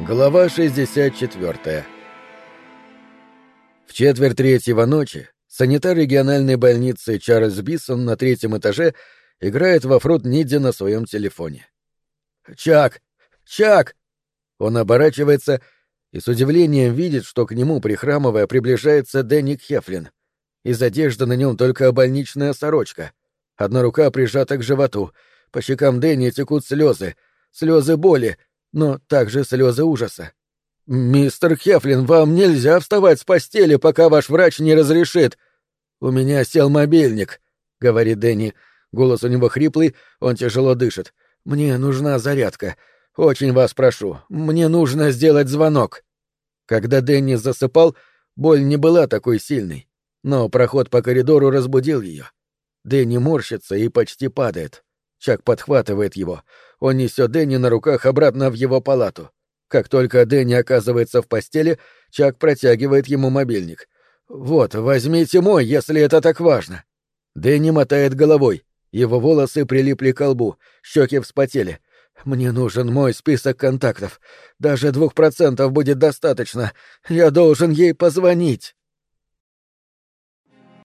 Глава 64 В четверть третьего ночи санитар региональной больницы Чарльз Бисон на третьем этаже играет во фрут Нидди на своем телефоне. «Чак! Чак!» Он оборачивается и с удивлением видит, что к нему, прихрамывая, приближается Дэнни Хефлин. Из одежды на нем только больничная сорочка. Одна рука прижата к животу. По щекам Дэнни текут слезы. Слезы боли — но также слезы ужаса. «Мистер Хефлин, вам нельзя вставать с постели, пока ваш врач не разрешит!» «У меня сел мобильник», — говорит Дэнни. Голос у него хриплый, он тяжело дышит. «Мне нужна зарядка. Очень вас прошу, мне нужно сделать звонок». Когда Дэнни засыпал, боль не была такой сильной, но проход по коридору разбудил ее. Дэнни морщится и почти падает. Чак подхватывает его. Он несет Дэнни на руках обратно в его палату. Как только Дэнни оказывается в постели, Чак протягивает ему мобильник. «Вот, возьмите мой, если это так важно». Дэнни мотает головой. Его волосы прилипли к лбу, щеки вспотели. «Мне нужен мой список контактов. Даже двух процентов будет достаточно. Я должен ей позвонить».